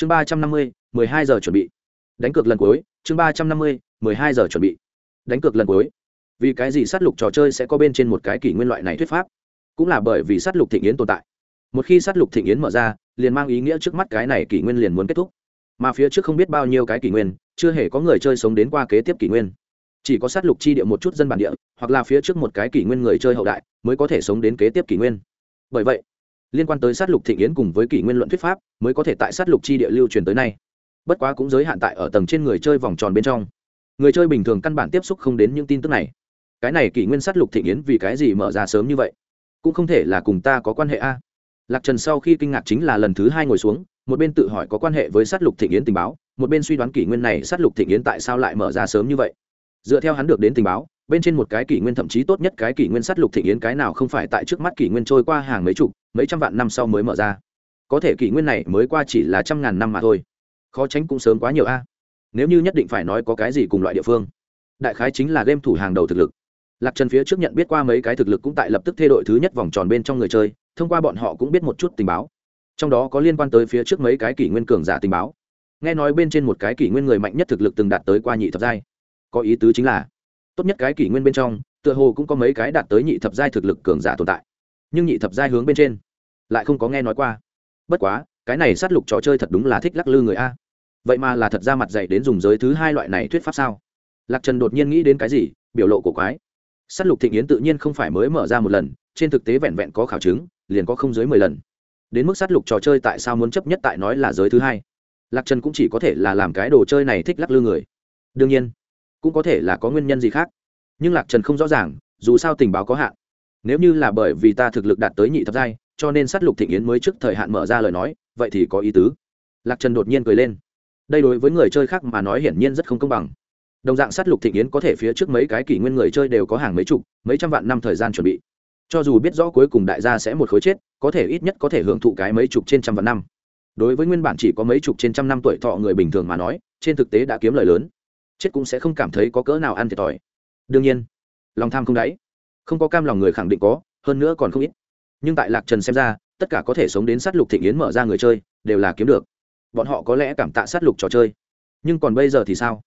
chương ba trăm năm mươi, mười hai giờ chuẩn bị. Đánh cược lần cuối. Chương ba trăm năm mươi, mười hai giờ chuẩn bị. Đánh cược lần cuối. Vì cái gì sát lục trò chơi sẽ có bên trên một cái kỷ nguyên loại này thuyết pháp? Cũng là bởi vì sát lục thịnh yến tồn tại. Một khi sát lục thịnh yến mở ra, liền mang ý nghĩa trước mắt cái này kỷ nguyên liền muốn kết thúc. Mà phía trước không biết bao nhiêu cái kỷ nguyên, chưa hề có người chơi sống đến qua kế tiếp kỷ nguyên. Chỉ có sát lục chi địa một chút dân bản địa, hoặc là phía trước một cái kỷ nguyên người chơi hậu đại, mới có thể sống đến kế tiếp kỷ nguyên. Bởi vậy liên quan tới sát lục thịnh yến cùng với kỷ nguyên luận thuyết pháp, mới có thể tại sát lục chi địa lưu truyền tới nay. Bất quá cũng giới hạn tại ở tầng trên người chơi vòng tròn bên trong. Người chơi bình thường căn bản tiếp xúc không đến những tin tức này. Cái này kỷ nguyên sát lục thịnh yến vì cái gì mở ra sớm như vậy? Cũng không thể là cùng ta có quan hệ a. Lạc trần sau khi kinh ngạc chính là lần thứ hai ngồi xuống, một bên tự hỏi có quan hệ với sát lục thịnh yến tình báo, một bên suy đoán kỷ nguyên này sát lục thịnh yến tại sao lại mở ra sớm như vậy. Dựa theo hắn được đến tình báo, bên trên một cái kỷ nguyên thậm chí tốt nhất cái kỷ nguyên sát lục thịnh yến cái nào không phải tại trước mắt kỷ nguyên trôi qua hàng mấy chục mấy trăm vạn năm sau mới mở ra. Có thể kỷ nguyên này mới qua chỉ là trăm ngàn năm mà thôi. Khó tránh cũng sớm quá nhiều a. Nếu như nhất định phải nói có cái gì cùng loại địa phương, đại khái chính là game thủ hàng đầu thực lực. Lạc trần phía trước nhận biết qua mấy cái thực lực cũng tại lập tức thay đổi thứ nhất vòng tròn bên trong người chơi, thông qua bọn họ cũng biết một chút tình báo. Trong đó có liên quan tới phía trước mấy cái kỷ nguyên cường giả tình báo. Nghe nói bên trên một cái kỷ nguyên người mạnh nhất thực lực từng đạt tới qua nhị thập giai. Có ý tứ chính là, tốt nhất cái kỷ nguyên bên trong, tựa hồ cũng có mấy cái đạt tới nhị thập giai thực lực cường giả tồn tại. Nhưng nhị thập giai hướng bên trên lại không có nghe nói qua. Bất quá, cái này sát lục trò chơi thật đúng là thích lắc lư người a. Vậy mà là thật ra mặt dạy đến dùng giới thứ hai loại này thuyết pháp sao? Lạc trần đột nhiên nghĩ đến cái gì, biểu lộ của quái. Sát lục thịnh yến tự nhiên không phải mới mở ra một lần, trên thực tế vẹn vẹn có khảo chứng, liền có không dưới mười lần. Đến mức sát lục trò chơi tại sao muốn chấp nhất tại nói là giới thứ hai? Lạc trần cũng chỉ có thể là làm cái đồ chơi này thích lắc lư người. Đương nhiên, cũng có thể là có nguyên nhân gì khác. Nhưng lạc trần không rõ ràng, dù sao tình báo có hạn. Nếu như là bởi vì ta thực lực đạt tới nhị thập giai cho nên sát lục thịnh yến mới trước thời hạn mở ra lời nói, vậy thì có ý tứ. Lạc trần đột nhiên cười lên. Đây đối với người chơi khác mà nói hiển nhiên rất không công bằng. Đồng dạng sát lục thịnh yến có thể phía trước mấy cái kỷ nguyên người chơi đều có hàng mấy chục, mấy trăm vạn năm thời gian chuẩn bị. Cho dù biết rõ cuối cùng đại gia sẽ một khối chết, có thể ít nhất có thể hưởng thụ cái mấy chục trên trăm vạn năm. Đối với nguyên bản chỉ có mấy chục trên trăm năm tuổi thọ người bình thường mà nói, trên thực tế đã kiếm lời lớn. Chết cũng sẽ không cảm thấy có cỡ nào ăn thiệt thòi. Đương nhiên, lòng tham không đáy. Không có cam lòng người khẳng định có, hơn nữa còn không ít nhưng tại lạc trần xem ra, tất cả có thể sống đến sát lục thịnh yến mở ra người chơi, đều là kiếm được. Bọn họ có lẽ cảm tạ sát lục trò chơi. Nhưng còn bây giờ thì sao?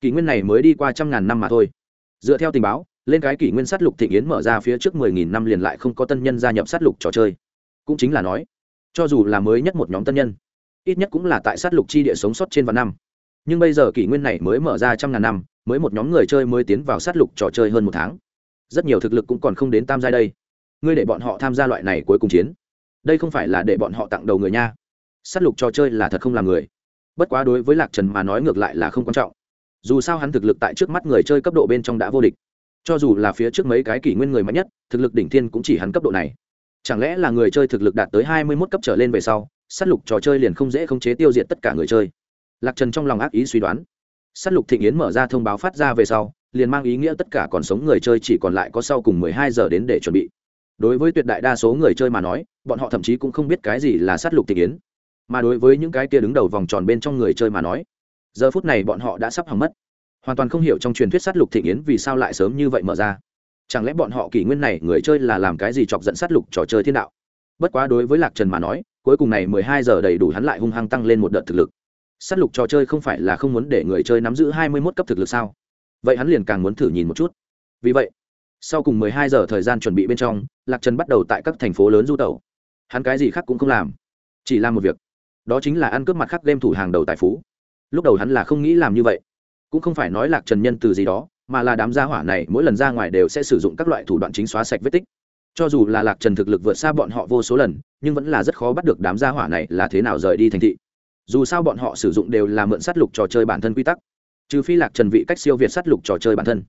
Kỷ nguyên này mới đi qua trăm ngàn năm mà thôi. Dựa theo tình báo, lên cái kỷ nguyên sát lục thịnh yến mở ra phía trước mười nghìn năm liền lại không có tân nhân gia nhập sát lục trò chơi. Cũng chính là nói, cho dù là mới nhất một nhóm tân nhân, ít nhất cũng là tại sát lục chi địa sống sót trên vạn năm. Nhưng bây giờ kỷ nguyên này mới mở ra trăm ngàn năm, mới một nhóm người chơi mới tiến vào sát lục trò chơi hơn một tháng. Rất nhiều thực lực cũng còn không đến tam giai đây ngươi để bọn họ tham gia loại này cuối cùng chiến. Đây không phải là để bọn họ tặng đầu người nha. Sát lục trò chơi là thật không làm người. Bất quá đối với lạc trần mà nói ngược lại là không quan trọng. Dù sao hắn thực lực tại trước mắt người chơi cấp độ bên trong đã vô địch. Cho dù là phía trước mấy cái kỷ nguyên người mạnh nhất, thực lực đỉnh thiên cũng chỉ hắn cấp độ này. Chẳng lẽ là người chơi thực lực đạt tới hai mươi mốt cấp trở lên về sau s á t lục trò chơi liền không dễ khống chế tiêu diệt tất cả người chơi? Lạc trần trong lòng ác ý suy đoán. S á t lục thịnh yến mở ra thông báo phát ra về sau, liền mang ý nghĩa tất cả còn sống người chơi chỉ còn lại có sau cùng mười hai giờ đến để chuẩn bị đối với tuyệt đại đa số người chơi mà nói, bọn họ thậm chí cũng không biết cái gì là sát lục thị yến. Mà đối với những cái kia đứng đầu vòng tròn bên trong người chơi mà nói, giờ phút này bọn họ đã sắp hỏng mất. Hoàn toàn không hiểu trong truyền thuyết sát lục thịnh yến vì sao lại sớm như vậy mở ra. Chẳng lẽ bọn họ kỷ nguyên này người chơi là làm cái gì chọc dẫn sát lục trò chơi thiên đạo? Bất quá đối với lạc trần mà nói, cuối cùng này mười hai giờ đầy đủ hắn lại hung hăng tăng lên một đợt thực lực. Sát lục trò chơi không phải là không muốn để người chơi nắm giữ hai mươi mốt cấp thực lực sao? Vậy hắn liền càng muốn thử nhìn một chút. Vì vậy sau cùng mười hai giờ thời gian chuẩn bị bên trong, lạc trần bắt đầu tại các thành phố lớn du tẩu. Hắn cái gì khác cũng không làm, chỉ làm một việc. Đó chính là ăn cướp mặt khác game thủ hàng đầu tài phú. Lúc đầu hắn là không nghĩ làm như vậy. Cũng không phải nói lạc trần nhân từ gì đó, mà là đám gia hỏa này mỗi lần ra ngoài đều sẽ sử dụng các loại thủ đoạn chính xóa sạch vết tích. Cho dù là lạc trần thực lực vượt xa bọn họ vô số lần, nhưng vẫn là rất khó bắt được đám gia hỏa này là thế nào rời đi thành thị. Dù sao bọn họ sử dụng đều là mượn sát lục trò chơi bản thân quy tắc. Trừ phi lạc trần vị cách siêu việt sát lục trò chơi bản thân.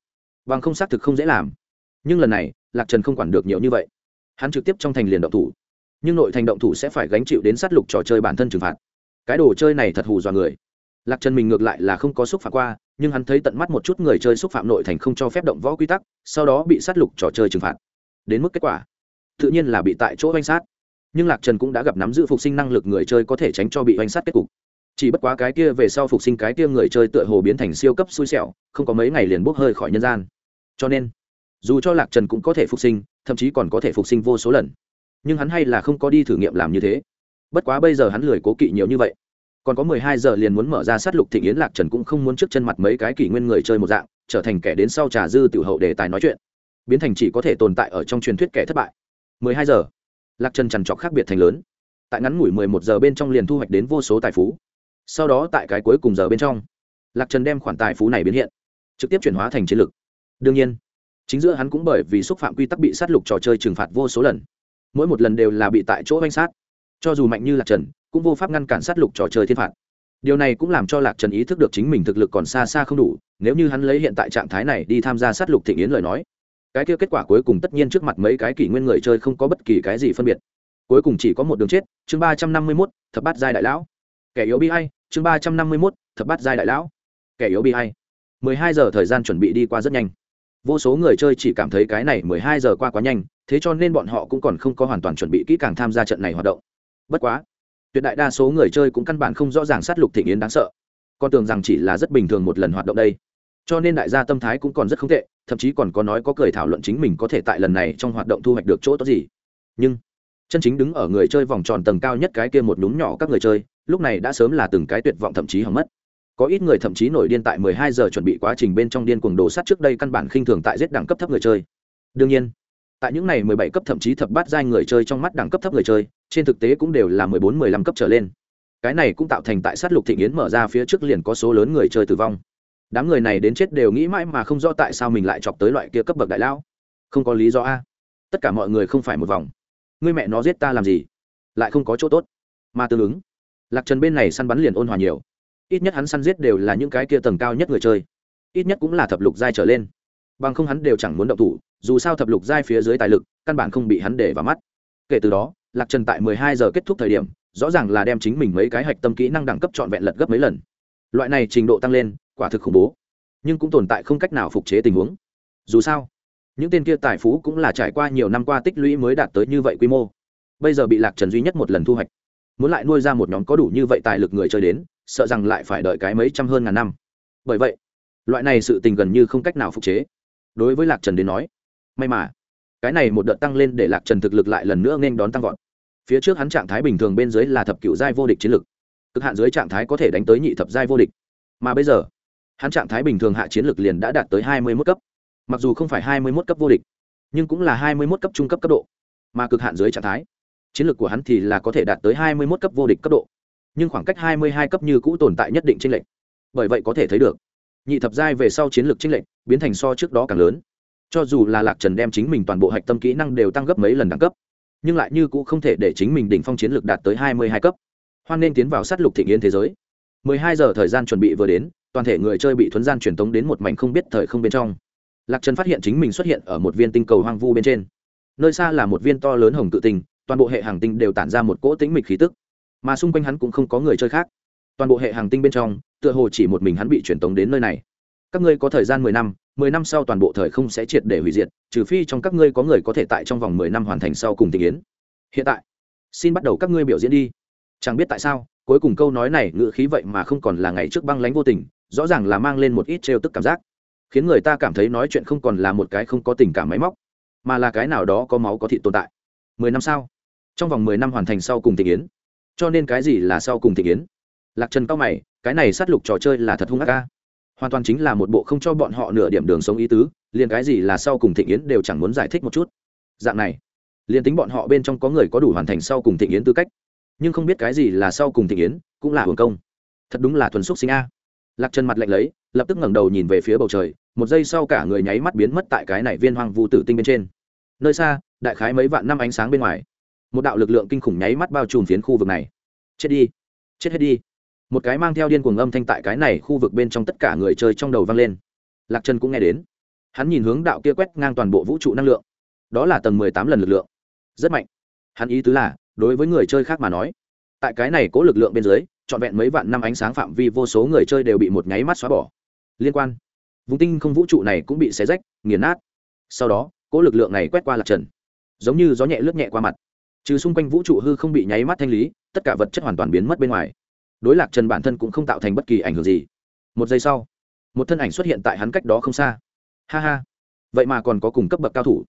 Bằng không xác thực không dễ làm nhưng lần này, lạc trần không quản được nhiều như vậy. Hắn trực tiếp trong thành liền động thủ. Nhưng nội thành động thủ sẽ phải gánh chịu đến sát lục trò chơi bản thân trừng phạt. Cái đồ chơi này thật hù dọa người. Lạc trần mình ngược lại là không có xúc phạm qua, nhưng hắn thấy tận mắt một chút người chơi xúc phạm nội thành không cho phép động võ quy tắc, sau đó bị sát lục trò chơi trừng phạt. Đến mức kết quả, tự nhiên là bị tại chỗ oanh sát. Nhưng lạc trần cũng đã gặp nắm giữ phục sinh năng lực người chơi có thể tránh cho bị oanh sát kết cục. Chỉ bất quá cái kia về sau phục sinh cái kia người chơi tựa hồ biến thành siêu cấp xui xẻo, không có mấy ngày liền bốc hơi khỏi nhân gian. Cho nên dù cho lạc trần cũng có thể phục sinh, thậm chí còn có thể phục sinh vô số lần. Nhưng hắn hay là không có đi thử nghiệm làm như thế. Bất quá bây giờ hắn lười cố kỵ nhiều như vậy. Còn có mười hai giờ liền muốn mở ra sát lục thịnh yến, lạc trần cũng không muốn trước chân mặt mấy cái kỷ nguyên người chơi một dạng, trở thành kẻ đến sau trà dư tiểu hậu đề tài nói chuyện. Biến thành chỉ có thể tồn tại ở trong truyền thuyết kẻ thất bại. mười hai giờ, lạc trần trằn trọc khác biệt thành lớn. Tại ngắn ngủi mười một giờ bên trong liền thu hoạch đến vô số tài phú. Sau đó tại cái cuối cùng giờ bên trong, lạc trần đem khoản tài phú này biến hiện, trực tiếp chuyển hóa thành chiến lược đương nhiên chính giữa hắn cũng bởi vì xúc phạm quy tắc bị sát lục trò chơi trừng phạt vô số lần. Mỗi một lần đều là bị tại chỗ oanh sát. Cho dù mạnh như lạc trần, cũng vô pháp ngăn cản sát lục trò chơi thiên phạt. Điều này cũng làm cho lạc trần ý thức được chính mình thực lực còn xa xa không đủ, nếu như hắn lấy hiện tại trạng thái này đi tham gia sát lục thị yến lời nói, cái kia kết quả cuối cùng tất nhiên trước mặt mấy cái kỷ nguyên người chơi không có bất kỳ cái gì phân biệt. Cuối cùng chỉ có một đường chết, chương ba trăm năm mươi mốt, thập bát giai đại lão. Kẻ yếu bi hay, chương ba trăm năm mươi mốt, thập bát giai đại lão. Kẻ yếu bi hay. mười hai giờ thời gian chuẩn bị đi qua rất nhanh vô số người chơi chỉ cảm thấy cái này mười hai giờ qua quá nhanh, thế cho nên bọn họ cũng còn không có hoàn toàn chuẩn bị kỹ càng tham gia trận này hoạt động. Bất quá, tuyệt đại đa số người chơi cũng căn bản không rõ ràng sát lục thị yến đáng sợ. Con tưởng rằng chỉ là rất bình thường một lần hoạt động đây. Cho nên đại gia tâm thái cũng còn rất không tệ, thậm chí còn có nói có cười thảo luận chính mình có thể tại lần này trong hoạt động thu hoạch được chỗ tốt gì. Nhưng, chân chính đứng ở người chơi vòng tròn tầng cao nhất cái kia một núm nhỏ các người chơi, lúc này đã sớm là từng cái tuyệt vọng thậm chí hỏng mất có ít người thậm chí nổi điên tại 12 giờ chuẩn bị quá trình bên trong điên cuồng đồ sát trước đây căn bản khinh thường tại giết đẳng cấp thấp người chơi. Đương nhiên tại những này 17 cấp thậm chí thập bát giai người chơi trong mắt đẳng cấp thấp người chơi trên thực tế cũng đều là 14, 15 cấp trở lên. Cái này cũng tạo thành tại sát lục thịnh yến mở ra phía trước liền có số lớn người chơi tử vong. Đám người này đến chết đều nghĩ mãi mà không rõ tại sao mình lại chọc tới loại kia cấp bậc đại lao không có lý do a. Tất cả mọi người không phải một vòng. Ngươi mẹ nó giết ta làm gì? Lại không có chỗ tốt. Mà tương ứng. Lạc trần bên này săn bắn liền ôn hòa nhiều ít nhất hắn săn giết đều là những cái kia tầng cao nhất người chơi. Ít nhất cũng là thập lục giai trở lên. Bằng không hắn đều chẳng muốn động thủ, dù sao thập lục giai phía dưới tài lực, căn bản không bị hắn để vào mắt. Kể từ đó, lạc trần tại mười hai giờ kết thúc thời điểm, rõ ràng là đem chính mình mấy cái hạch tâm kỹ năng đẳng cấp trọn vẹn lật gấp mấy lần. Loại này trình độ tăng lên, quả thực khủng bố. Nhưng cũng tồn tại không cách nào phục chế tình huống. Dù sao, những tên kia tài phú cũng là trải qua nhiều năm qua tích lũy mới đạt tới như vậy quy mô. Bây giờ bị lạc trần duy nhất một lần thu hoạch, muốn lại nuôi ra một nhóm có đủ như vậy tài lực người chơi đến sợ rằng lại phải đợi cái mấy trăm hơn ngàn năm. Bởi vậy, loại này sự tình gần như không cách nào phục chế. Đối với lạc trần đến nói, may mà, cái này một đợt tăng lên để lạc trần thực lực lại lần nữa nên đón tăng vọt. Phía trước hắn trạng thái bình thường bên dưới là thập cựu giai vô địch chiến lực. Cực hạn dưới trạng thái có thể đánh tới nhị thập giai vô địch. Mà bây giờ, hắn trạng thái bình thường hạ chiến lực liền đã đạt tới hai mươi mốt cấp. Mặc dù không phải hai mươi mốt cấp vô địch, nhưng cũng là hai mươi mốt cấp trung cấp cấp độ. Mà cực hạn dưới trạng thái, chiến lược của hắn thì là có thể đạt tới hai mươi mốt cấp vô địch cấp độ nhưng khoảng cách hai mươi hai cấp như cũ tồn tại nhất định chênh lệch. Bởi vậy có thể thấy được, nhị thập giai về sau chiến lược chênh lệch biến thành so trước đó càng lớn. Cho dù là lạc trần đem chính mình toàn bộ hạch tâm kỹ năng đều tăng gấp mấy lần đẳng cấp, nhưng lại như cũ không thể để chính mình đỉnh phong chiến lược đạt tới hai mươi hai cấp. Hoan nên tiến vào sát lục thị nghiên thế giới. mười hai giờ thời gian chuẩn bị vừa đến, toàn thể người chơi bị thuấn gian truyền tống đến một mảnh không biết thời không bên trong. Lạc trần phát hiện chính mình xuất hiện ở một viên tinh cầu hoang vu bên trên. Nơi xa là một viên to lớn hồng tự tinh, toàn bộ hệ hàng tinh đều tản ra một cỗ tĩnh mịch khí tức mà xung quanh hắn cũng không có người chơi khác. Toàn bộ hệ hàng tinh bên trong, tựa hồ chỉ một mình hắn bị truyền tống đến nơi này. Các ngươi có thời gian mười năm mười năm sau toàn bộ thời không sẽ triệt để hủy diệt, trừ phi trong các ngươi có người có thể tại trong vòng mười năm hoàn thành sau cùng tình yến. Hiện tại, xin bắt đầu các ngươi biểu diễn đi. Chẳng biết tại sao, cuối cùng câu nói này ngự khí vậy mà không còn là ngày trước băng lánh vô tình, rõ ràng là mang lên một ít trêu tức cảm giác. Khiến người ta cảm thấy nói chuyện không còn là một cái không có tình cảm máy móc, mà là cái nào đó có máu có thị tồn tại. Mười năm sau, trong vòng mười năm hoàn thành sau cùng tình yến cho nên cái gì là sau cùng thị yến lạc trần cao mày, cái này sát lục trò chơi là thật hung ác ca hoàn toàn chính là một bộ không cho bọn họ nửa điểm đường sống ý tứ, liền cái gì là sau cùng thịnh yến đều chẳng muốn giải thích một chút. Dạng này, liền tính bọn họ bên trong có người có đủ hoàn thành sau cùng thịnh yến tư cách, nhưng không biết cái gì là sau cùng thịnh yến cũng là hưởng công. Thật đúng là thuần xúc sinh a. Lạc trần mặt lạnh lấy, lập tức ngẩng đầu nhìn về phía bầu trời, một giây sau cả người nháy mắt biến mất tại cái này viên hoang vu tử tinh bên trên. Nơi xa, đại khái mấy vạn năm ánh sáng bên ngoài một đạo lực lượng kinh khủng nháy mắt bao trùm phiến khu vực này. Chết đi. Chết hết đi. Một cái mang theo điên cuồng âm thanh tại cái này khu vực bên trong tất cả người chơi trong đầu vang lên. Lạc trần cũng nghe đến. Hắn nhìn hướng đạo kia quét ngang toàn bộ vũ trụ năng lượng. Đó là tầng mười tám lần lực lượng. Rất mạnh. Hắn ý tứ là, đối với người chơi khác mà nói, tại cái này cố lực lượng bên dưới, trọn vẹn mấy vạn năm ánh sáng phạm vi vô số người chơi đều bị một nháy mắt xóa bỏ. Liên quan. Vùng tinh không vũ trụ này cũng bị xé rách, nghiền nát. Sau đó, cố lực lượng này quét qua lạc trần. Giống như gió nhẹ lướt nhẹ qua mặt trừ xung quanh vũ trụ hư không bị nháy mắt thanh lý, tất cả vật chất hoàn toàn biến mất bên ngoài. Đối lạc trần bản thân cũng không tạo thành bất kỳ ảnh hưởng gì. Một giây sau, một thân ảnh xuất hiện tại hắn cách đó không xa. Ha ha, vậy mà còn có cùng cấp bậc cao thủ.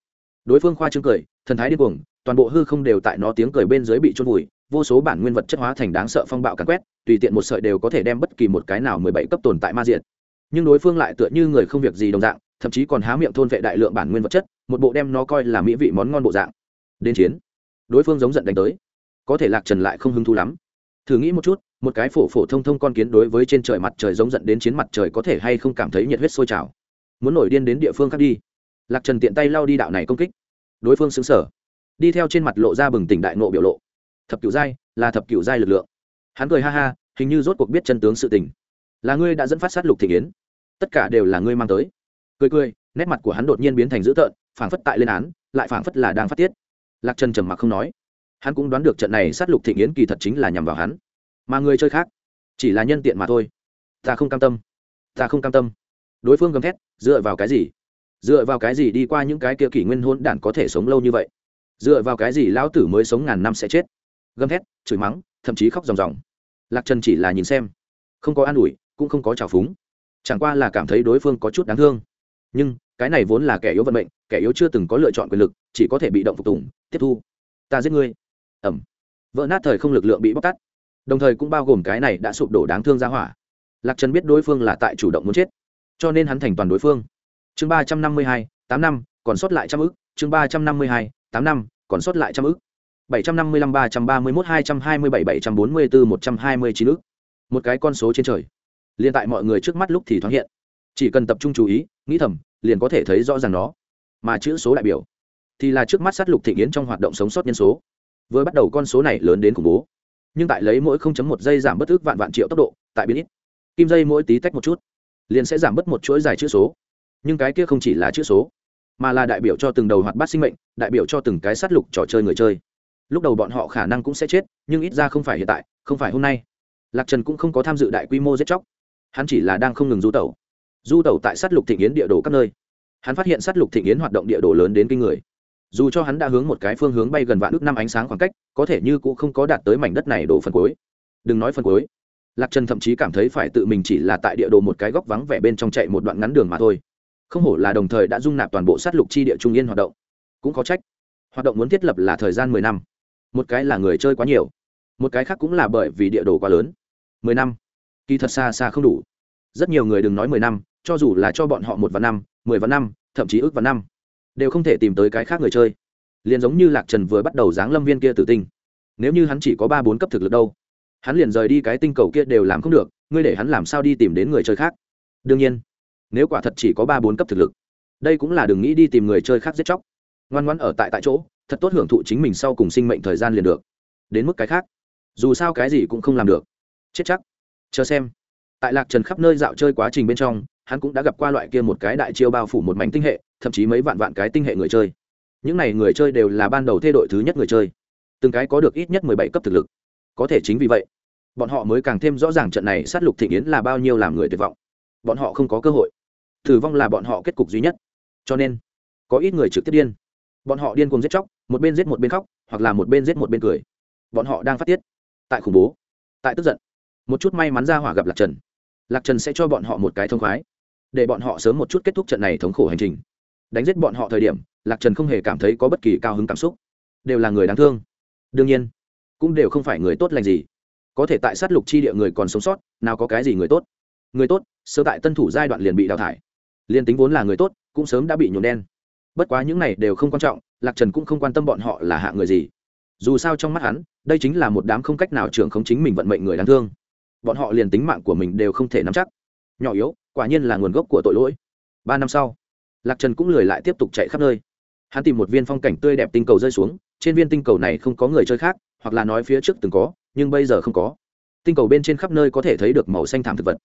Đối phương khoa trương cười, thần thái điên cuồng, toàn bộ hư không đều tại nó tiếng cười bên dưới bị trôn vùi, vô số bản nguyên vật chất hóa thành đáng sợ phong bạo càn quét, tùy tiện một sợi đều có thể đem bất kỳ một cái nào mười bảy cấp tồn tại ma diện nhưng đối phương lại tựa như người không việc gì đồng dạng, thậm chí còn há miệng thôn vệ đại lượng bản nguyên vật chất, một bộ đem nó coi là mỹ vị món ngon bộ dạng. Đến chiến đối phương giống giận đánh tới. Có thể lạc trần lại không hứng thú lắm. Thử nghĩ một chút, một cái phổ phổ thông thông con kiến đối với trên trời mặt trời giống giận đến chiến mặt trời có thể hay không cảm thấy nhiệt huyết sôi trào. Muốn nổi điên đến địa phương khác đi. Lạc trần tiện tay lao đi đạo này công kích. Đối phương xứng sở đi theo trên mặt lộ ra bừng tỉnh đại nộ biểu lộ. Thập cửu giai, là thập cửu giai lực lượng. Hắn cười ha ha, hình như rốt cuộc biết chân tướng sự tình. Là ngươi đã dẫn phát sát lục thị yến. Tất cả đều là ngươi mang tới. Cười cười, nét mặt của hắn đột nhiên biến thành dữ tợn, phảng phất tại lên án, lại phảng phất là đang phát tiết lạc trần trầm mặc không nói. Hắn cũng đoán được trận này sát lục thị yến kỳ thật chính là nhằm vào hắn. Mà người chơi khác, chỉ là nhân tiện mà thôi. Ta không cam tâm. Ta không cam tâm. Đối phương gầm thét, dựa vào cái gì? Dựa vào cái gì đi qua những cái kia kỷ nguyên hôn đản có thể sống lâu như vậy? Dựa vào cái gì lão tử mới sống ngàn năm sẽ chết? Gầm thét, chửi mắng, thậm chí khóc ròng ròng. Lạc trần chỉ là nhìn xem. Không có an ủi, cũng không có trào phúng. Chẳng qua là cảm thấy đối phương có chút đáng thương. Nhưng, cái này vốn là kẻ yếu vận mệnh, kẻ yếu chưa từng có lựa chọn quyền lực, chỉ có thể bị động phục tùng tiếp thu. Ta giết ngươi. Ẩm vỡ nát thời không lực lượng bị bóc tắt đồng thời cũng bao gồm cái này đã sụp đổ đáng thương ra hỏa. Lạc trần biết đối phương là tại chủ động muốn chết, cho nên hắn thành toàn đối phương. Chương ba trăm năm mươi hai, tám năm, còn sót lại trăm ức. Chương ba trăm năm mươi hai, tám năm, còn sót lại trăm ức. bảy trăm năm mươi lăm, ba trăm ba mươi mốt, hai trăm hai mươi bảy bảy trăm bốn mươi bốn một trăm hai mươi chín ức. Một cái con số trên trời. Liền tại mọi người trước mắt lúc thì thoáng hiện. Chỉ cần tập trung chú ý, nghĩ thầm, liền có thể thấy rõ ràng nó. Mà chữ số đại biểu thì là trước mắt sát lục thị yến trong hoạt động sống sót nhân số. Vừa bắt đầu con số này lớn đến khủng bố. Nhưng tại lấy mỗi 0.1 giây giảm bất ước vạn vạn triệu tốc độ, tại biến ít. Kim dây mỗi tí tách một chút, liền sẽ giảm bớt một chuỗi dài chữ số. Nhưng cái kia không chỉ là chữ số, mà là đại biểu cho từng đầu hoạt bát sinh mệnh, đại biểu cho từng cái sát lục trò chơi người chơi. Lúc đầu bọn họ khả năng cũng sẽ chết, nhưng ít ra không phải hiện tại, không phải hôm nay. Lạc trần cũng không có tham dự đại quy mô giết chóc. Hắn chỉ là đang không ngừng du tẩu. Du tẩu tại sát lục thị yến địa đồ các nơi. Hắn phát hiện sát lục thị yến hoạt động địa đồ lớn đến kinh người dù cho hắn đã hướng một cái phương hướng bay gần vạn ước năm ánh sáng khoảng cách, có thể như cũng không có đạt tới mảnh đất này đổ phần cuối. Đừng nói phần cuối. Lạc trần thậm chí cảm thấy phải tự mình chỉ là tại địa đồ một cái góc vắng vẻ bên trong chạy một đoạn ngắn đường mà thôi. Không hổ là đồng thời đã dung nạp toàn bộ sát lục chi địa trung yên hoạt động. Cũng có trách. Hoạt động muốn thiết lập là thời gian mười năm. Một cái là người chơi quá nhiều. Một cái khác cũng là bởi vì địa đồ quá lớn. Mười năm. Kỳ thật xa xa không đủ. Rất nhiều người đừng nói mười năm, cho dù là cho bọn họ một vạn năm, mười vạn năm, thậm chí ước vạn năm đều không thể tìm tới cái khác người chơi. Liền giống như lạc trần vừa bắt đầu giáng lâm viên kia tử tinh. Nếu như hắn chỉ có ba bốn cấp thực lực đâu, hắn liền rời đi cái tinh cầu kia đều làm không được, ngươi để hắn làm sao đi tìm đến người chơi khác? Đương nhiên, nếu quả thật chỉ có ba bốn cấp thực lực, đây cũng là đừng nghĩ đi tìm người chơi khác giết chóc. Ngoan ngoan ở tại tại chỗ, thật tốt hưởng thụ chính mình sau cùng sinh mệnh thời gian liền được. Đến mức cái khác, dù sao cái gì cũng không làm được. Chết chắc. Chờ xem. Tại lạc trần khắp nơi dạo chơi quá trình bên trong hắn cũng đã gặp qua loại kia một cái đại chiêu bao phủ một mảnh tinh hệ, thậm chí mấy vạn vạn cái tinh hệ người chơi. Những n à y người chơi đều là ban đầu thê đội thứ nhất người chơi. Từng cái có được ít nhất mười bảy cấp thực lực. Có thể chính vì vậy, bọn họ mới càng thêm rõ ràng trận này sát lục thị yến là bao nhiêu làm người tuyệt vọng. Bọn họ không có cơ hội. Tử vong là bọn họ kết cục duy nhất. Cho nên, có ít người trực tiếp điên. Bọn họ điên cùng giết chóc, một bên giết một bên khóc, hoặc là một bên giết một bên cười. Bọn họ đang phát tiết, tại khủng bố, tại tức giận. Một chút may mắn ra hỏa gặp lạc trần. Lạc trần sẽ cho bọn họ một cái thông khoái để bọn họ sớm một chút kết thúc trận này thống khổ hành trình. Đánh giết bọn họ thời điểm, lạc trần không hề cảm thấy có bất kỳ cao hứng cảm xúc. Đều là người đáng thương. Đương nhiên, cũng đều không phải người tốt lành gì. Có thể tại sát lục chi địa người còn sống sót, nào có cái gì người tốt. Người tốt sơ tại tân thủ giai đoạn liền bị đào thải. Liền tính vốn là người tốt, cũng sớm đã bị nhuộm đen. Bất quá những này đều không quan trọng, lạc trần cũng không quan tâm bọn họ là hạ người gì. Dù sao trong mắt hắn, đây chính là một đám không cách nào trưởng không chính mình vận mệnh người đáng thương. Bọn họ liền tính mạng của mình đều không thể nắm chắc. Nhỏ yếu quả nhiên là nguồn gốc của tội lỗi. Ba năm sau, lạc trần cũng lười lại tiếp tục chạy khắp nơi. Hắn tìm một viên phong cảnh tươi đẹp tinh cầu rơi xuống, trên viên tinh cầu này không có người chơi khác, hoặc là nói phía trước từng có, nhưng bây giờ không có. Tinh cầu bên trên khắp nơi có thể thấy được màu xanh thảm thực vật.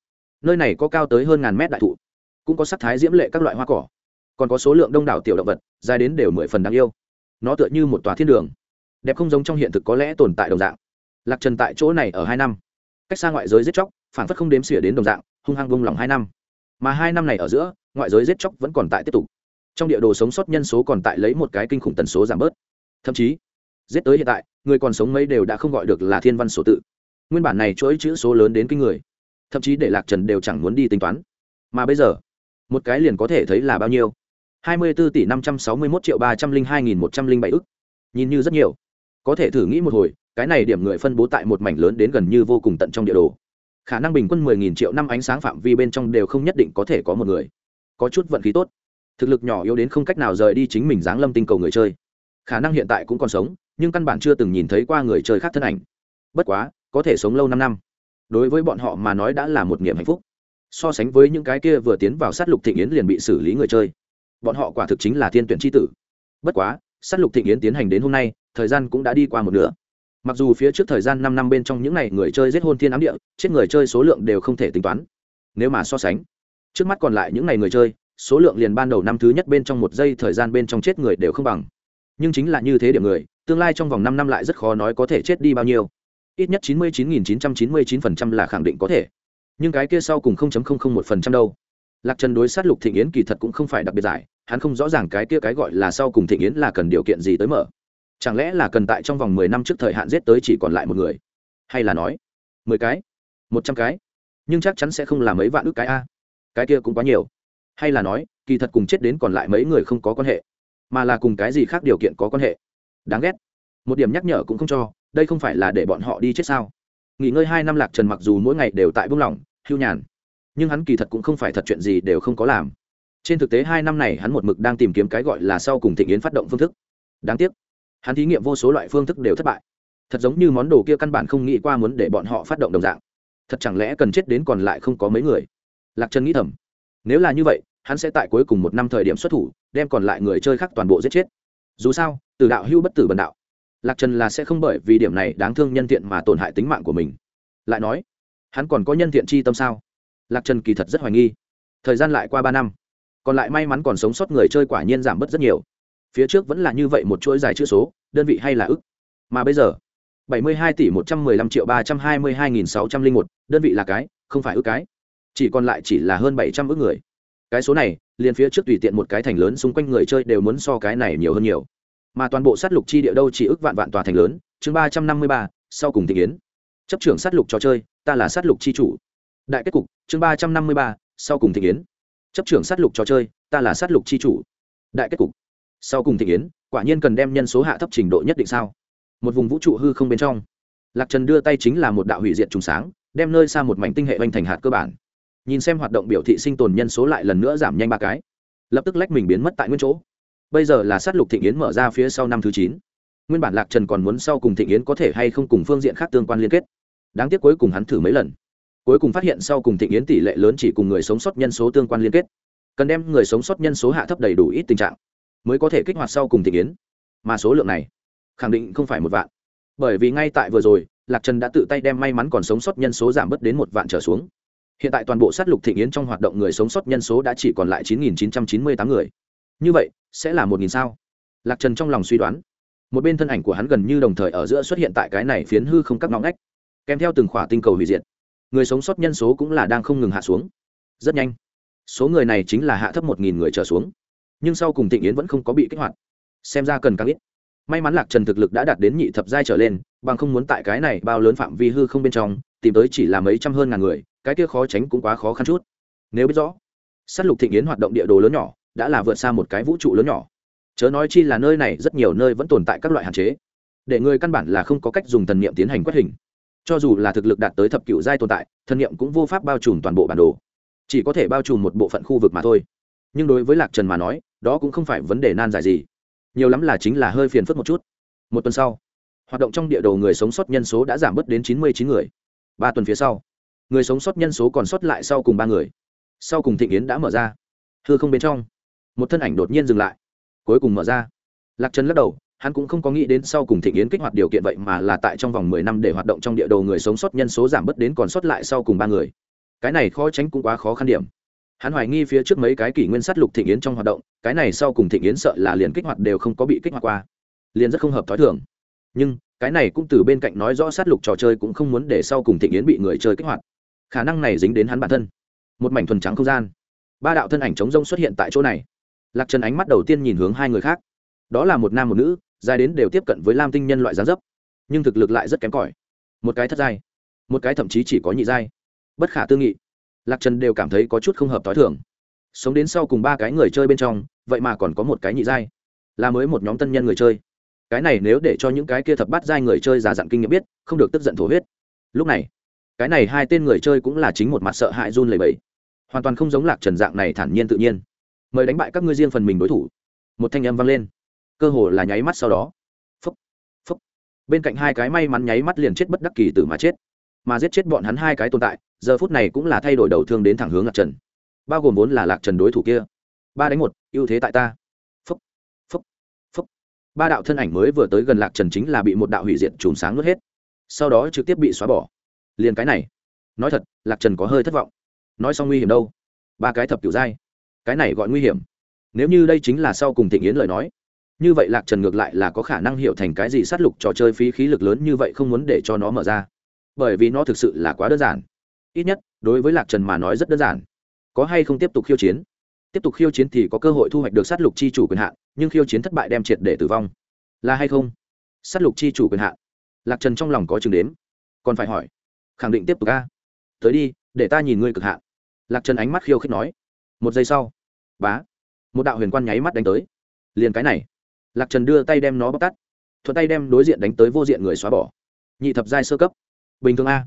Nơi này có cao tới hơn ngàn mét đại thụ, cũng có sắc thái diễm lệ các loại hoa cỏ. Còn có số lượng đông đảo tiểu động vật, dài đến đều mười phần đáng yêu. Nó tựa như một tòa thiên đường, đẹp không giống trong hiện thực có lẽ tồn tại đồng dạng. Lạc trần tại chỗ này ở hai năm. Cách xa ngoại giới giết chóc, phản phất không đếm xỉa đến đồng dạng, hung hăng vung lòng hai năm mà hai năm này ở giữa, ngoại giới giết chóc vẫn còn tại tiếp tục. Trong địa đồ sống sót nhân số còn tại lấy một cái kinh khủng tần số giảm bớt. Thậm chí, giết tới hiện tại, người còn sống mấy đều đã không gọi được là thiên văn số tự. Nguyên bản này chuỗi chữ số lớn đến kinh người. Thậm chí để lạc trần đều chẳng muốn đi tính toán. Mà bây giờ, một cái liền có thể thấy là bao nhiêu? hai mươi bốn tỷ năm trăm sáu mươi một triệu ba trăm linh hai nghìn một trăm linh bảy ức. Nhìn như rất nhiều. Có thể thử nghĩ một hồi, cái này điểm người phân bố tại một mảnh lớn đến gần như vô cùng tận trong địa đồ khả năng bình quân mười nghìn triệu năm ánh sáng phạm vi bên trong đều không nhất định có thể có một người. Có chút vận khí tốt. Thực lực nhỏ yếu đến không cách nào rời đi chính mình giáng lâm tinh cầu người chơi. Khả năng hiện tại cũng còn sống, nhưng căn bản chưa từng nhìn thấy qua người chơi khác thân ảnh. Bất quá, có thể sống lâu năm năm. Đối với bọn họ mà nói đã là một niềm hạnh phúc. So sánh với những cái kia vừa tiến vào sát lục thịnh yến liền bị xử lý người chơi. Bọn họ quả thực chính là thiên tuyển tri tử. Bất quá, sát lục thịnh yến tiến hành đến hôm nay, thời gian cũng đã đi qua một nửa mặc dù phía trước thời gian năm năm bên trong những n à y người chơi giết hôn thiên ám địa, chết người chơi số lượng đều không thể tính toán. Nếu mà so sánh, trước mắt còn lại những n à y người chơi, số lượng liền ban đầu năm thứ nhất bên trong một giây thời gian bên trong chết người đều không bằng. Nhưng chính là như thế điểm người, tương lai trong vòng năm năm lại rất khó nói có thể chết đi bao nhiêu. Ít nhất chín mươi chín nghìn chín trăm chín mươi chín phần trăm là khẳng định có thể. Nhưng cái kia sau cùng một phần trăm đâu. Lạc trần đối sát lục thịnh yến kỳ thật cũng không phải đặc biệt giải, hắn không rõ ràng cái kia cái gọi là sau cùng thịnh yến là cần điều kiện gì tới mở chẳng lẽ là cần tại trong vòng mười năm trước thời hạn giết tới chỉ còn lại một người? Hay là nói, mười cái, một trăm cái? Nhưng chắc chắn sẽ không là mấy vạn ước cái a. Cái kia cũng quá nhiều. Hay là nói, kỳ thật cùng chết đến còn lại mấy người không có quan hệ, mà là cùng cái gì khác điều kiện có quan hệ? Đáng ghét. Một điểm nhắc nhở cũng không cho, đây không phải là để bọn họ đi chết sao? Nghỉ ngơi hai năm lạc trần mặc dù mỗi ngày đều tại buông lỏng, hưu nhàn, nhưng hắn kỳ thật cũng không phải thật chuyện gì đều không có làm. Trên thực tế hai năm này hắn một mực đang tìm kiếm cái gọi là sau cùng thịnh yến phát động phương thức. Đáng tiếc hắn thí nghiệm vô số loại phương thức đều thất bại. Thật giống như món đồ kia căn bản không nghĩ qua muốn để bọn họ phát động đồng dạng. Thật chẳng lẽ cần chết đến còn lại không có mấy người? Lạc trần nghĩ thầm. Nếu là như vậy, hắn sẽ tại cuối cùng một năm thời điểm xuất thủ, đem còn lại người chơi khác toàn bộ giết chết. Dù sao, từ đạo hưu bất tử bần đạo. Lạc trần là sẽ không bởi vì điểm này đáng thương nhân thiện mà tổn hại tính mạng của mình. Lại nói, hắn còn có nhân thiện chi tâm sao? Lạc trần kỳ thật rất hoài nghi. Thời gian lại qua ba năm, còn lại may mắn còn sống sót người chơi quả nhiên giảm bớt rất nhiều phía trước vẫn là như vậy một chuỗi dài chữ số, đơn vị hay là ức. Mà bây giờ, bảy mươi hai tỷ một trăm mười lăm triệu ba trăm hai mươi hai nghìn sáu trăm linh một, đơn vị là cái, không phải ức cái. Chỉ còn lại chỉ là hơn bảy trăm ức người. Cái số này, liền phía trước tùy tiện một cái thành lớn xung quanh người chơi đều muốn so cái này nhiều hơn nhiều. Mà toàn bộ sát lục chi địa đâu chỉ ước vạn vạn tòa thành lớn, chương ba trăm năm mươi ba, sau cùng thị kiến chấp trưởng sát lục trò chơi, ta là sát lục chi chủ. Đại kết cục, chương ba trăm năm mươi ba, sau cùng thị kiến chấp trưởng sát lục trò chơi, ta là sát lục chi chủ. Đại kết cục sau cùng thị yến, quả nhiên cần đem nhân số hạ thấp trình độ nhất định sao? Một vùng vũ trụ hư không bên trong, lạc trần đưa tay chính là một đạo hủy diệt trùng sáng, đem nơi xa một mảnh tinh hệ oanh thành hạt cơ bản. Nhìn xem hoạt động biểu thị sinh tồn nhân số lại lần nữa giảm nhanh ba cái, lập tức lách mình biến mất tại nguyên chỗ. Bây giờ là sát lục thịnh yến mở ra phía sau năm thứ chín. Nguyên bản lạc trần còn muốn sau cùng thịnh yến có thể hay không cùng phương diện khác tương quan liên kết. Đáng tiếc cuối cùng hắn thử mấy lần. Cuối cùng phát hiện sau cùng thịnh yến tỷ lệ lớn chỉ cùng người sống sót nhân số tương quan liên kết. Cần đem người sống sót nhân số hạ thấp đầy đủ ít tình trạng mới có thể kích hoạt sau cùng thịnh yến mà số lượng này, khẳng định không phải một vạn. Bởi vì ngay tại vừa rồi, lạc trần đã tự tay đem may mắn còn sống sót nhân số giảm bớt đến một vạn trở xuống. Hiện tại toàn bộ sát lục thịnh yến trong hoạt động người sống sót nhân số đã chỉ còn lại chín nghìn chín trăm chín mươi tám người. Như vậy, sẽ là một nghìn sao? Lạc trần trong lòng suy đoán. Một bên thân ảnh của hắn gần như đồng thời ở giữa xuất hiện tại cái này phiến hư không các ngõ ngách, kèm theo từng khỏa tinh cầu hủy diệt. Người sống sót nhân số cũng là đang không ngừng hạ xuống. Rất nhanh, số người này chính là hạ thấp một nghìn người trở xuống nhưng sau cùng thịnh yến vẫn không có bị kích hoạt. Xem ra cần càng ít. May mắn lạc trần thực lực đã đạt đến nhị thập giai trở lên, bằng không muốn tại cái này bao lớn phạm vi hư không bên trong, tìm tới chỉ là mấy trăm hơn ngàn người, cái kia khó tránh cũng quá khó khăn chút. Nếu biết rõ s á t lục thịnh yến hoạt động địa đồ lớn nhỏ, đã là vượt xa một cái vũ trụ lớn nhỏ. Chớ nói chi là nơi này rất nhiều nơi vẫn tồn tại các loại hạn chế. Để người căn bản là không có cách dùng thần niệm tiến hành quét hình. Cho dù là thực lực đạt tới thập cựu giai tồn tại, thần niệm cũng vô pháp bao trùm toàn bộ bản đồ. Chỉ có thể bao trùm một bộ phận khu vực mà thôi. Nhưng đối với lạc trần mà nói đó cũng không phải vấn đề nan giải gì. Nhiều lắm là chính là hơi phiền phức một chút. Một tuần sau, hoạt động trong địa đồ người sống sót nhân số đã giảm bớt đến chín mươi chín người. Ba tuần phía sau, người sống sót nhân số còn sót lại sau cùng ba người. Sau cùng thịnh yến đã mở ra. Thưa không bên trong, một thân ảnh đột nhiên dừng lại. Cuối cùng mở ra. Lạc trần lắc đầu, hắn cũng không có nghĩ đến sau cùng thịnh yến kích hoạt điều kiện vậy mà là tại trong vòng mười năm để hoạt động trong địa đồ người sống sót nhân số giảm bớt đến còn sót lại sau cùng ba người. Cái này khó tránh cũng quá khó khăn điểm hắn hoài nghi phía trước mấy cái kỷ nguyên sát lục thịnh yến trong hoạt động, cái này sau cùng thịnh yến sợ là liền kích hoạt đều không có bị kích hoạt qua. Liền rất không hợp t h ó i thường. Nhưng, cái này cũng từ bên cạnh nói rõ sát lục trò chơi cũng không muốn để sau cùng thịnh yến bị người chơi kích hoạt. Khả năng này dính đến hắn bản thân. Một mảnh thuần trắng không gian. Ba đạo thân ảnh trống rông xuất hiện tại chỗ này. Lạc trần ánh mắt đầu tiên nhìn hướng hai người khác. Đó là một nam một nữ, dài đến đều tiếp cận với lam tinh nhân loại gián dấp, nhưng thực lực lại rất kém cỏi. Một cái thất giai, một cái thậm chí chỉ có nhị giai. Bất khả tư nghị lạc trần đều cảm thấy có chút không hợp t h o i thường. Sống đến sau cùng ba cái người chơi bên trong, vậy mà còn có một cái nhị giai. Là mới một nhóm tân nhân người chơi. Cái này nếu để cho những cái kia thập bát giai người chơi già dặn kinh nghiệm biết, không được tức giận thổ huyết. Lúc này, cái này hai tên người chơi cũng là chính một mặt sợ hãi run lầy bẫy hoàn toàn không giống lạc trần dạng này thản nhiên tự nhiên. Mời đánh bại các ngươi riêng phần mình đối thủ. Một thanh âm vang lên. Cơ hồ là nháy mắt sau đó. Phấp phấp. bên cạnh hai cái may mắn nháy mắt liền chết bất đắc kỳ tử mà chết mà giết chết bọn hắn hai cái tồn tại giờ phút này cũng là thay đổi đầu thương đến thẳng hướng lạc trần. Bao gồm vốn là lạc trần đối thủ kia. Ba đánh một ưu thế tại ta. Phúc, phúc, phúc. ba đạo thân ảnh mới vừa tới gần lạc trần chính là bị một đạo hủy diệt chùm sáng nuốt hết. Sau đó trực tiếp bị xóa bỏ. Liền cái này. Nói thật lạc trần có hơi thất vọng. Nói xong nguy hiểm đâu? Ba cái thập kiểu dai cái này gọi nguy hiểm. Nếu như đây chính là sau cùng thịnh yến lời nói như vậy lạc trần ngược lại là có khả năng hiểu thành cái gì sát lục trò chơi phí khí lực lớn như vậy không muốn để cho nó mở ra bởi vì nó thực sự là quá đơn giản. Ít nhất, đối với lạc trần mà nói rất đơn giản. Có hay không tiếp tục khiêu chiến? Tiếp tục khiêu chiến thì có cơ hội thu hoạch được sát lục chi chủ quyền hạn, nhưng khiêu chiến thất bại đem triệt để tử vong. Là hay không? Sát lục chi chủ quyền hạn. Lạc trần trong lòng có chừng đếm. Còn phải hỏi. Khẳng định tiếp tục ca tới đi, để ta nhìn ngươi cực hạn. Lạc trần ánh mắt khiêu khích nói. Một giây sau. Bá. Một đạo huyền quan nháy mắt đánh tới. Liền cái này. Lạc trần đưa tay đem nó bóc tắt thuận tay đem đối diện đánh tới vô diện người xóa bỏ. Nhị thập giai sơ cấp bình thường a.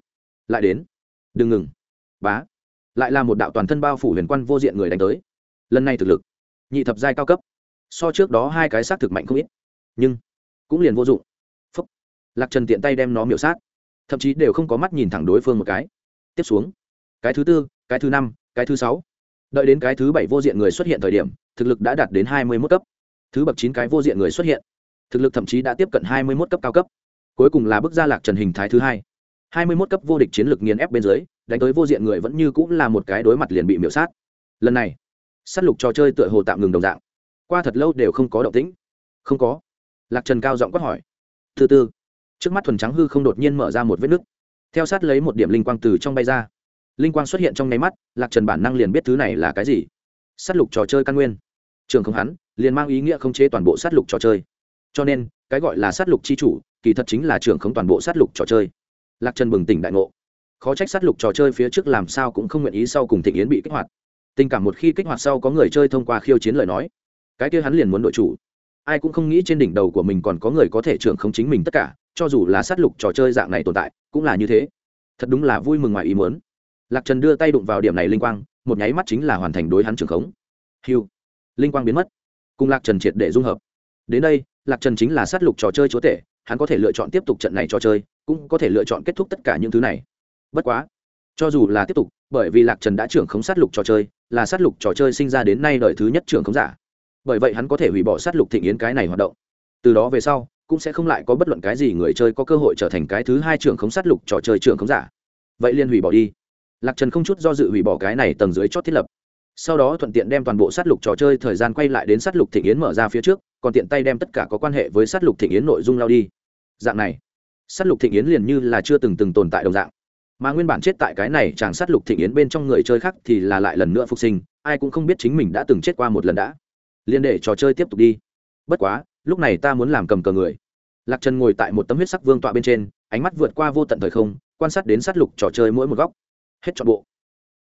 Lại đến. Đừng ngừng. Bá. Lại là một đạo toàn thân bao phủ huyền quan vô diện người đánh tới. Lần này thực lực. Nhị thập giai cao cấp. So trước đó hai cái xác thực mạnh không ít. Nhưng, cũng liền vô dụng. Phúc. Lạc trần tiện tay đem nó miểu sát. Thậm chí đều không có mắt nhìn thẳng đối phương một cái. Tiếp xuống. Cái thứ tư, cái thứ năm, cái thứ sáu. Đợi đến cái thứ bảy vô diện người xuất hiện thời điểm, thực lực đã đạt đến hai mươi mốt cấp. Thứ bậc chín cái vô diện người xuất hiện. Thực lực thậm chí đã tiếp cận hai mươi mốt cấp cao cấp. Cuối cùng là bước ra lạc trần hình thái thứ hai hai mươi mốt cấp vô địch chiến lược nghiền ép bên dưới đánh tới vô diện người vẫn như cũng là một cái đối mặt liền bị miểu sát. Lần này sát lục trò chơi tựa hồ tạm ngừng đồng dạng. Qua thật lâu đều không có động tĩnh. Không có. Lạc trần cao giọng quát hỏi. Từ từ, trước mắt thuần trắng hư không đột nhiên mở ra một vết nứt. Theo sát lấy một điểm linh quang từ trong bay ra. Linh quang xuất hiện trong ngay mắt lạc trần bản năng liền biết thứ này là cái gì. Sát lục trò chơi căn nguyên. Trường không hắn liền mang ý nghĩa không chế toàn bộ sát lục trò chơi. Cho nên cái gọi là sát lục chi chủ kỳ thật chính là trưởng không toàn bộ sát lục trò chơi lạc trần bừng tỉnh đại ngộ. Khó trách sát lục trò chơi phía trước làm sao cũng không nguyện ý sau cùng thịnh yến bị kích hoạt. Tình cảm một khi kích hoạt sau có người chơi thông qua khiêu chiến lời nói, cái kia hắn liền muốn đội chủ. Ai cũng không nghĩ trên đỉnh đầu của mình còn có người có thể trưởng không chính mình tất cả, cho dù là sát lục trò chơi dạng này tồn tại, cũng là như thế. Thật đúng là vui mừng ngoài ý muốn. Lạc trần đưa tay đụng vào điểm này linh quang, một nháy mắt chính là hoàn thành đối hắn trưởng khống. Hiu linh quang biến mất. Cùng lạc trần triệt để dung hợp. Đến đây, lạc trần chính là sát lục trò chơi chúa tể, hắn có thể lựa chọn tiếp tục trận này trò chơi cũng có thể lựa chọn kết thúc tất cả những thứ này. Bất quá, cho dù là tiếp tục, bởi vì lạc trần đã trưởng khống sát lục trò chơi, là sát lục trò chơi sinh ra đến nay đời thứ nhất trưởng khống giả. Bởi vậy hắn có thể hủy bỏ sát lục thịnh yến cái này hoạt động. Từ đó về sau, cũng sẽ không lại có bất luận cái gì người chơi có cơ hội trở thành cái thứ hai trưởng khống sát lục trò chơi trưởng khống giả. Vậy liên hủy bỏ đi. Lạc trần không chút do dự hủy bỏ cái này tầng dưới chót thiết lập. Sau đó thuận tiện đem toàn bộ sát lục trò chơi thời gian quay lại đến sát lục thịnh yến mở ra phía trước, còn tiện tay đem tất cả có quan hệ với sát lục thịnh yến nội dung lao đi. Dạng này sát lục thịnh yến liền như là chưa từng từng tồn tại đồng dạng. Mà nguyên bản chết tại cái này chàng sát lục thịnh yến bên trong người chơi khác thì là lại lần nữa phục sinh, ai cũng không biết chính mình đã từng chết qua một lần đã. Liền để trò chơi tiếp tục đi. Bất quá, lúc này ta muốn làm cầm cờ người. Lạc trần ngồi tại một tấm huyết sắc vương tọa bên trên, ánh mắt vượt qua vô tận thời không, quan sát đến sát lục trò chơi mỗi một góc. Hết trọn bộ.